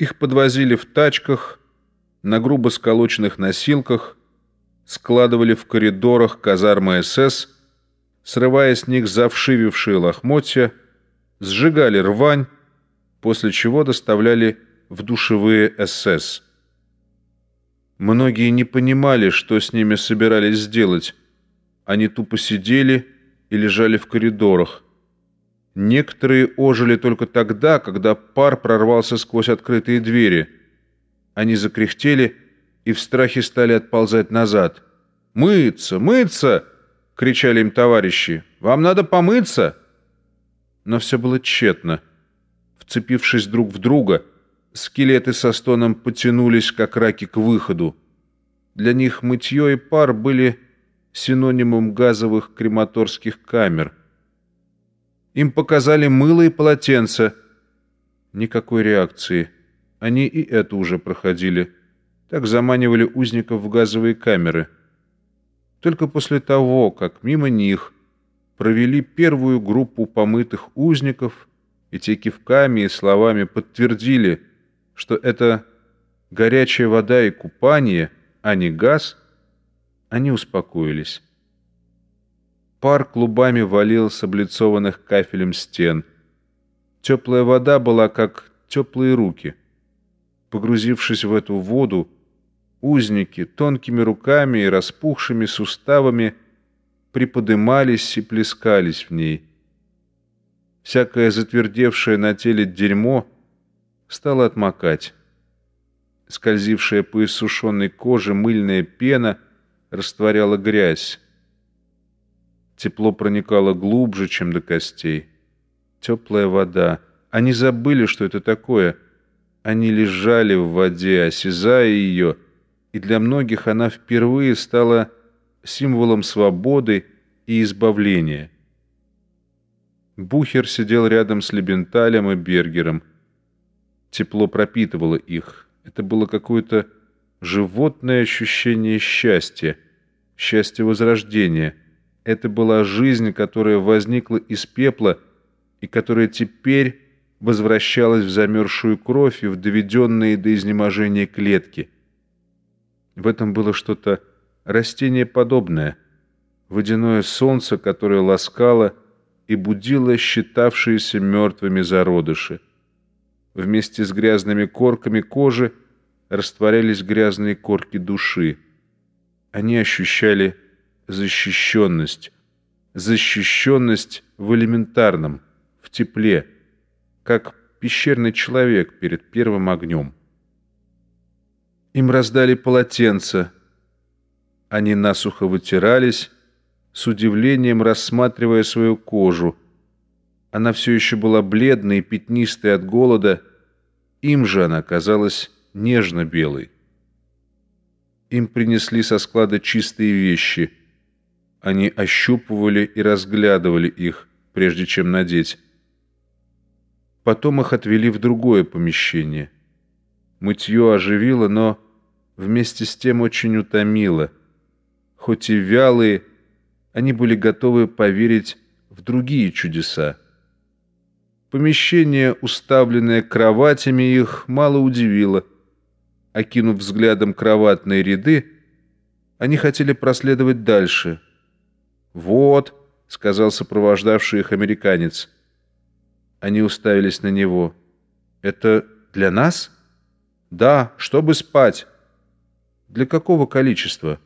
Их подвозили в тачках, на грубо сколоченных носилках, складывали в коридорах казармы СС, срывая с них завшивившие лохмотья, сжигали рвань, после чего доставляли в душевые СС. Многие не понимали, что с ними собирались сделать. Они тупо сидели и лежали в коридорах. Некоторые ожили только тогда, когда пар прорвался сквозь открытые двери. Они закряхтели и в страхе стали отползать назад. «Мыться! Мыться!» — кричали им товарищи. «Вам надо помыться!» Но все было тщетно. Вцепившись друг в друга, скелеты со стоном потянулись, как раки, к выходу. Для них мытье и пар были синонимом газовых крематорских камер — им показали мыло и полотенце. Никакой реакции. Они и это уже проходили. Так заманивали узников в газовые камеры. Только после того, как мимо них провели первую группу помытых узников, и те кивками и словами подтвердили, что это горячая вода и купание, а не газ, они успокоились. Пар клубами валил с облицованных кафелем стен. Теплая вода была как теплые руки. Погрузившись в эту воду, узники тонкими руками и распухшими суставами приподымались и плескались в ней. Всякое затвердевшее на теле дерьмо стало отмокать. Скользившая по иссушенной коже мыльная пена растворяла грязь. Тепло проникало глубже, чем до костей. Теплая вода. Они забыли, что это такое. Они лежали в воде, осязая ее, и для многих она впервые стала символом свободы и избавления. Бухер сидел рядом с Лебенталем и Бергером. Тепло пропитывало их. Это было какое-то животное ощущение счастья, счастья возрождения — это была жизнь, которая возникла из пепла и которая теперь возвращалась в замерзшую кровь и в доведенные до изнеможения клетки. В этом было что-то растениеподобное, водяное солнце, которое ласкало и будило считавшиеся мертвыми зародыши. Вместе с грязными корками кожи растворялись грязные корки души. Они ощущали защищенность. Защищенность в элементарном, в тепле, как пещерный человек перед первым огнем. Им раздали полотенца. Они насухо вытирались, с удивлением рассматривая свою кожу. Она все еще была бледной и пятнистой от голода, им же она казалась нежно-белой. Им принесли со склада чистые вещи — они ощупывали и разглядывали их, прежде чем надеть. Потом их отвели в другое помещение. Мытье оживило, но вместе с тем очень утомило. Хоть и вялые, они были готовы поверить в другие чудеса. Помещение, уставленное кроватями, их мало удивило. Окинув взглядом кроватные ряды, они хотели проследовать дальше — «Вот», — сказал сопровождавший их американец. Они уставились на него. «Это для нас?» «Да, чтобы спать». «Для какого количества?»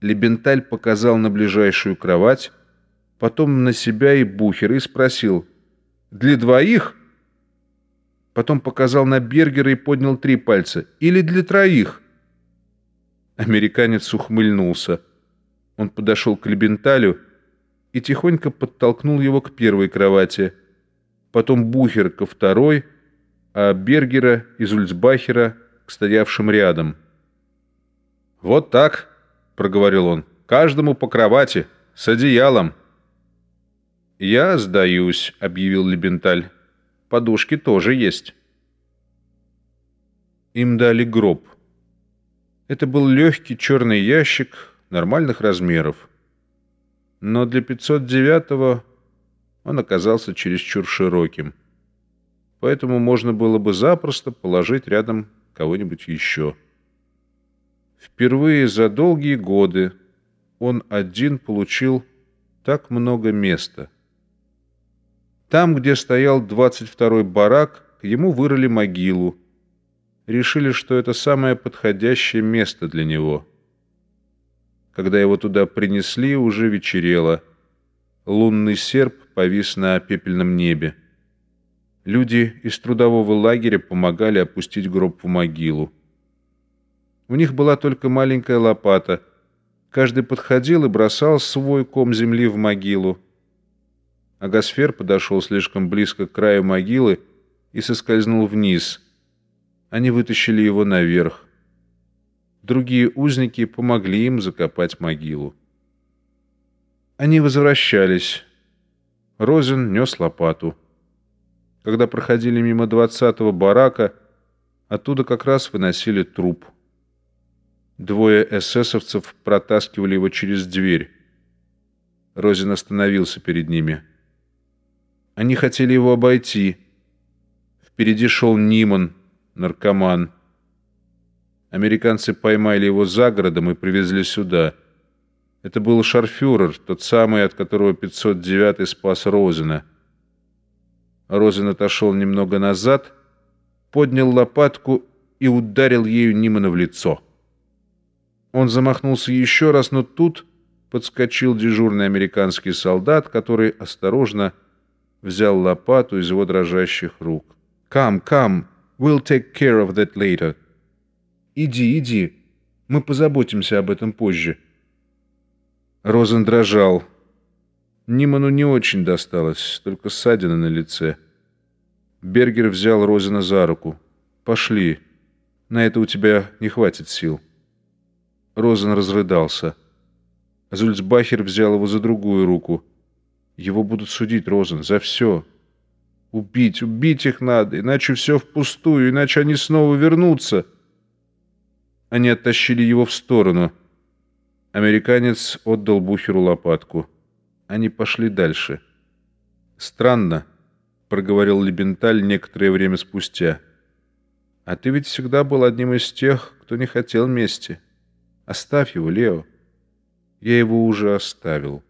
Лебенталь показал на ближайшую кровать, потом на себя и Бухер и спросил. «Для двоих?» Потом показал на Бергера и поднял три пальца. «Или для троих?» Американец ухмыльнулся. Он подошел к Лебенталю и тихонько подтолкнул его к первой кровати, потом Бухер ко второй, а Бергера из Ульцбахера к стоявшим рядом. «Вот так», — проговорил он, — «каждому по кровати, с одеялом». «Я сдаюсь», — объявил Лебенталь. «Подушки тоже есть». Им дали гроб. Это был легкий черный ящик, нормальных размеров. Но для 509-го он оказался чересчур широким. поэтому можно было бы запросто положить рядом кого-нибудь еще. Впервые за долгие годы он один получил так много места. Там, где стоял 22-й барак, ему вырыли могилу. Решили, что это самое подходящее место для него. Когда его туда принесли, уже вечерело. Лунный серп повис на пепельном небе. Люди из трудового лагеря помогали опустить гроб в могилу. У них была только маленькая лопата — Каждый подходил и бросал свой ком земли в могилу. Агасфер подошел слишком близко к краю могилы и соскользнул вниз. Они вытащили его наверх. Другие узники помогли им закопать могилу. Они возвращались. Розен нес лопату. Когда проходили мимо двадцатого барака, оттуда как раз выносили труп. Двое эсэсовцев протаскивали его через дверь. Розин остановился перед ними. Они хотели его обойти. Впереди шел Ниман, наркоман. Американцы поймали его за городом и привезли сюда. Это был шарфюрер, тот самый, от которого 509-й спас Розина. Розин отошел немного назад, поднял лопатку и ударил ею Нимана в лицо. Он замахнулся еще раз, но тут подскочил дежурный американский солдат, который осторожно взял лопату из его дрожащих рук. «Come, come, we'll take care of that later». «Иди, иди, мы позаботимся об этом позже». Розен дрожал. Ниману не очень досталось, только ссадина на лице. Бергер взял Розена за руку. «Пошли, на это у тебя не хватит сил». Розен разрыдался. Зульцбахер взял его за другую руку. Его будут судить, Розен, за все. Убить, убить их надо, иначе все впустую, иначе они снова вернутся. Они оттащили его в сторону. Американец отдал Бухеру лопатку. Они пошли дальше. «Странно», — проговорил Лебенталь некоторое время спустя. «А ты ведь всегда был одним из тех, кто не хотел мести». Оставь его, Лео. Я его уже оставил.